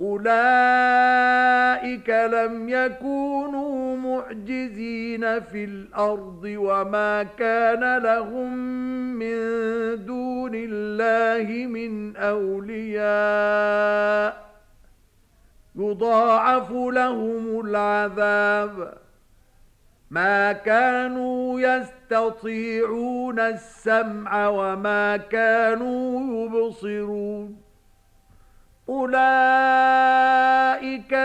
أولئك لم يكونوا معجزين في الأرض وما كان لهم من دون الله من أولياء يضاعف لهم العذاب ما كانوا يستطيعون السمع وما كانوا يبصرون أولئك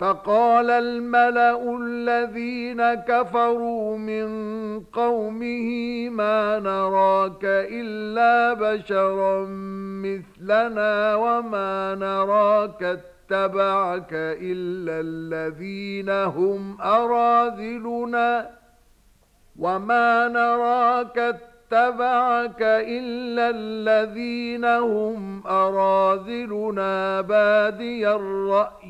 فقال الملأ الذين كفروا من قومه ما نراك إلا بشرا مثلنا وما نراك اتبعك إلا الذين هم أراذلنا وما نراك تَبَعَكَ إلا الذين هم أراذلنا بادي الرأي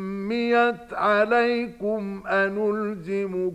عميت عليكم أنلزمكموها